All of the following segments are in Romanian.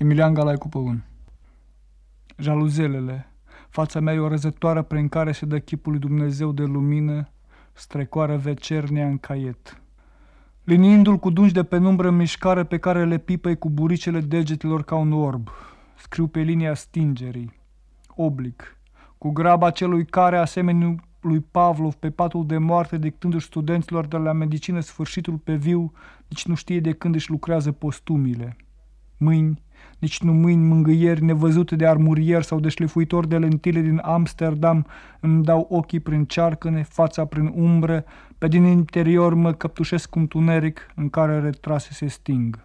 Emilian Galai cu păun. Jaluzelele. Fața mea e o răzătoare prin care se dă chipul lui Dumnezeu de lumină, strecoară vecernia în caiet. Liniindu-l cu dungi de penumbră în mișcare pe care le pipăi cu buricele degetelor ca un orb. Scriu pe linia stingerii. Oblic. Cu graba celui care, asemenea lui Pavlov pe patul de moarte, dictându-și studenților de la medicină sfârșitul pe viu, nici nu știe de când își lucrează postumile. Mâini, nici nu mâini mângâieri nevăzute de armurier sau de șlefuitor de lentile din Amsterdam îmi dau ochii prin cearcăne, fața prin umbră, pe din interior mă căptușesc un tuneric în care retrase se sting.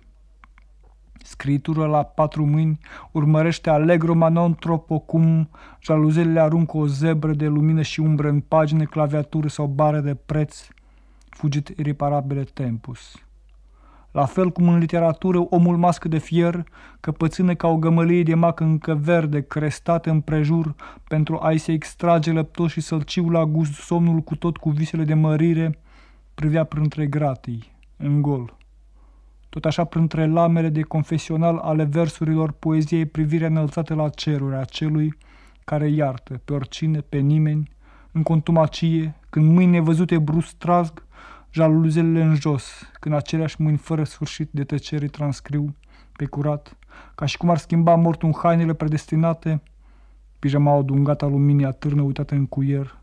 Scritură la patru mâini urmărește allegro ma non troppo cum jaluzelele aruncă o zebră de lumină și umbră în pagine, claviatură sau bare de preț, fugit iriparabile tempus. La fel cum în literatură omul mască de fier, căpățână ca o gămălie de macă încă verde, crestată în prejur, pentru a-i se extrage lăptos și să-l ciu la gust somnul cu tot cu visele de mărire, privea printre gratii, în gol. Tot așa printre lamele de confesional ale versurilor poeziei privirea înălțată la ceruri a celui care iartă pe oricine, pe nimeni, în contumacie, când mâine văzute brusc trasg, jaluzelele în jos, când aceleași mâini fără sfârșit de tăcere transcriu pe curat, ca și cum ar schimba mortul în hainele predestinate, pijama adungată a luminii atârnă uitată în cuier,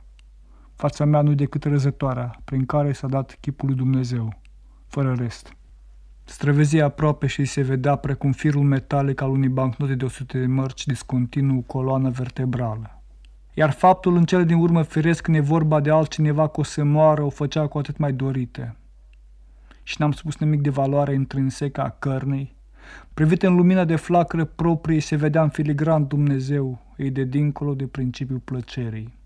fața mea nu decât răzătoarea prin care s-a dat chipul lui Dumnezeu, fără rest. Străvezia aproape și se vedea precum firul metalic al unei bancnote de 100 de mărci discontinu coloană vertebrală. Iar faptul în cele din urmă firesc când e vorba de altcineva că o să moară o făcea cu atât mai dorite. Și n-am spus nimic de valoare intrinsecă a cărnei. Privit în lumina de flacără proprie se vedea în filigran Dumnezeu, ei de dincolo de principiul plăcerii.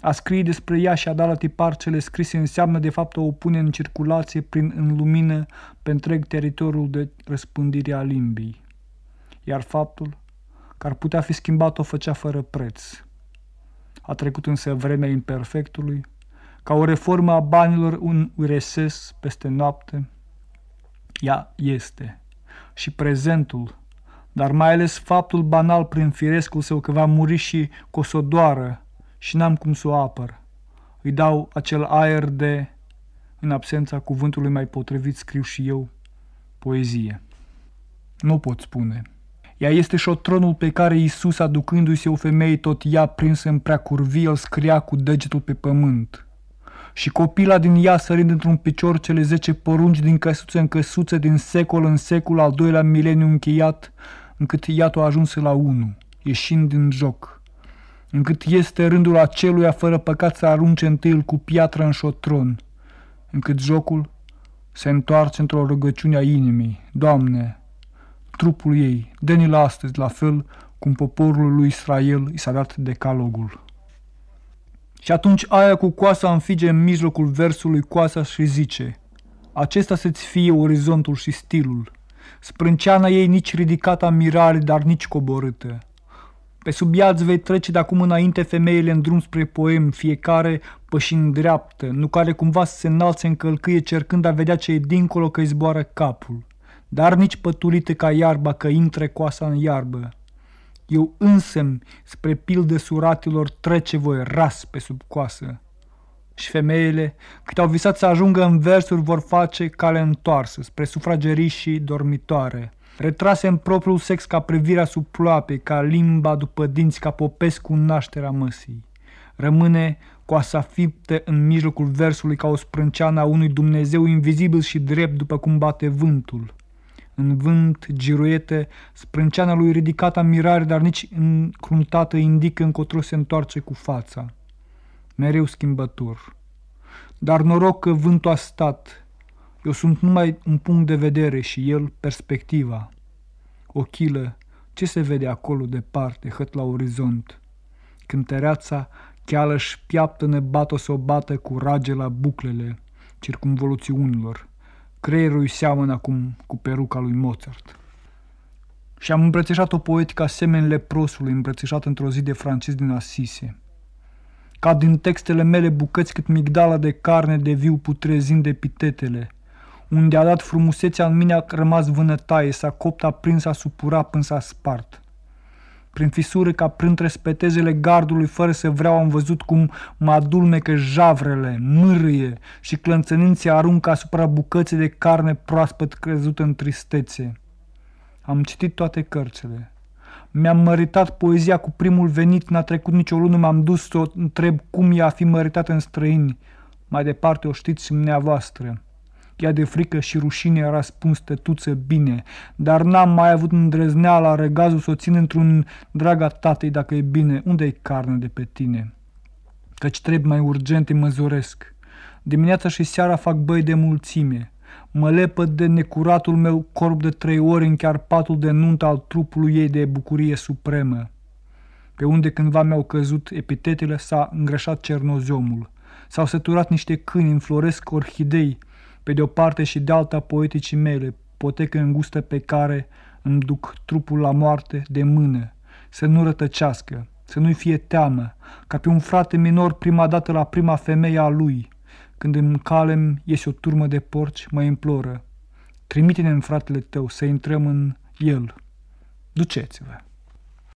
A scrie despre ea și a da la tipar cele scrise înseamnă de fapt o opune în circulație prin în lumină pe întreg teritoriul de răspândire a limbii. Iar faptul că ar putea fi schimbat o făcea fără preț. A trecut însă vremea imperfectului, ca o reformă a banilor un URSS peste noapte. Ea este. Și prezentul, dar mai ales faptul banal prin firescul său că va muri și cu o sodoară și n-am cum să o apăr. Îi dau acel aer de, în absența cuvântului mai potrivit, scriu și eu, poezie. Nu pot spune. Ea este șotronul pe care Iisus, aducându-se o femeie tot ea prinsă în prea curvie, îl scria cu degetul pe pământ. Și copila din ea sărind într-un picior cele zece porunci din căsuță în căsuță, din secol în secol, al doilea mileniu încheiat, încât iată a ajuns la unu, ieșind din joc. Încât este rândul aceluia fără păcat să arunce întâi cu piatră în șotron, încât jocul se întoarce într-o rugăciune a inimii. Doamne, trupul ei, dă la astăzi, la fel cum poporul lui Israel i s-a dat decalogul. Și atunci aia cu coasa înfige în mijlocul versului coasa și zice, acesta să-ți fie orizontul și stilul, sprânceana ei nici ridicată mirare, dar nici coborâtă. Pe sub ea vei trece de acum înainte femeile în drum spre poem, fiecare pășind dreaptă, nu care cumva să se înalțe în călcâie cercând a vedea ce e dincolo că îi zboară capul dar nici pătulită ca iarba că intre coasa în iarbă. Eu însem, spre pildă suratilor, trece voi ras pe sub coasă. Și femeile, cât au visat să ajungă în versuri, vor face cale întoarsă, spre sufragerii și dormitoare. Retrase în propriul sex ca privirea sub ploape, ca limba după dinți, ca popescu în nașterea măsii. Rămâne coasa fiptă în mijlocul versului ca o sprânceană a unui Dumnezeu invizibil și drept după cum bate vântul în vânt, giruete, sprânceana lui ridicată mirare, dar nici încruntată indică încotro se întoarce cu fața. Mereu schimbător. Dar noroc că vântul a stat. Eu sunt numai un punct de vedere și el perspectiva. Ochilă, ce se vede acolo departe, hăt la orizont? Cântăreața cheală-și piaptă bată să o bată cu rage la buclele circumvoluțiunilor Creierul îi seamănă acum cu peruca lui Mozart. Și am îmbrățișat o poetică asemenea leprosului îmbrățișat într-o zi de Francis din Asise. Ca din textele mele bucăți cât migdala de carne de viu putrezind de pitetele, unde a dat frumusețea în mine a rămas vânătaie, s-a copt, a prins, a supurat până s-a spart. Prin fisură ca printre spetezele gardului, fără să vreau, am văzut cum mă adulmecă javrele, mârâie și clănțănind se aruncă asupra bucății de carne proaspăt crezută în tristețe. Am citit toate cărțile. Mi-am măritat poezia cu primul venit, n-a trecut nicio lună, m-am dus să o întreb cum e a fi măritat în străini. Mai departe o știți și dumneavoastră. Ea de frică și rușine a răspuns tătuță bine, dar n-am mai avut îndrăzneala, răgazul să o țin într-un draga tatei dacă e bine, unde-i carne de pe tine? Căci trebuie mai urgente mă zoresc. Dimineața și seara fac băi de mulțime. Mă lepăd de necuratul meu corp de trei ori în chiar patul de nuntă al trupului ei de bucurie supremă. Pe unde cândva mi-au căzut epitetele s-a îngrășat cernoziomul. S-au săturat niște câini, înfloresc orhidei, pe de o parte și de alta poeticii mele, potecă îngustă pe care îmi duc trupul la moarte de mână, să nu rătăcească, să nu-i fie teamă, ca pe un frate minor prima dată la prima femeie a lui. Când în calem iese o turmă de porci, mă imploră, trimite-ne în fratele tău să intrăm în el. Duceți-vă!